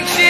makes you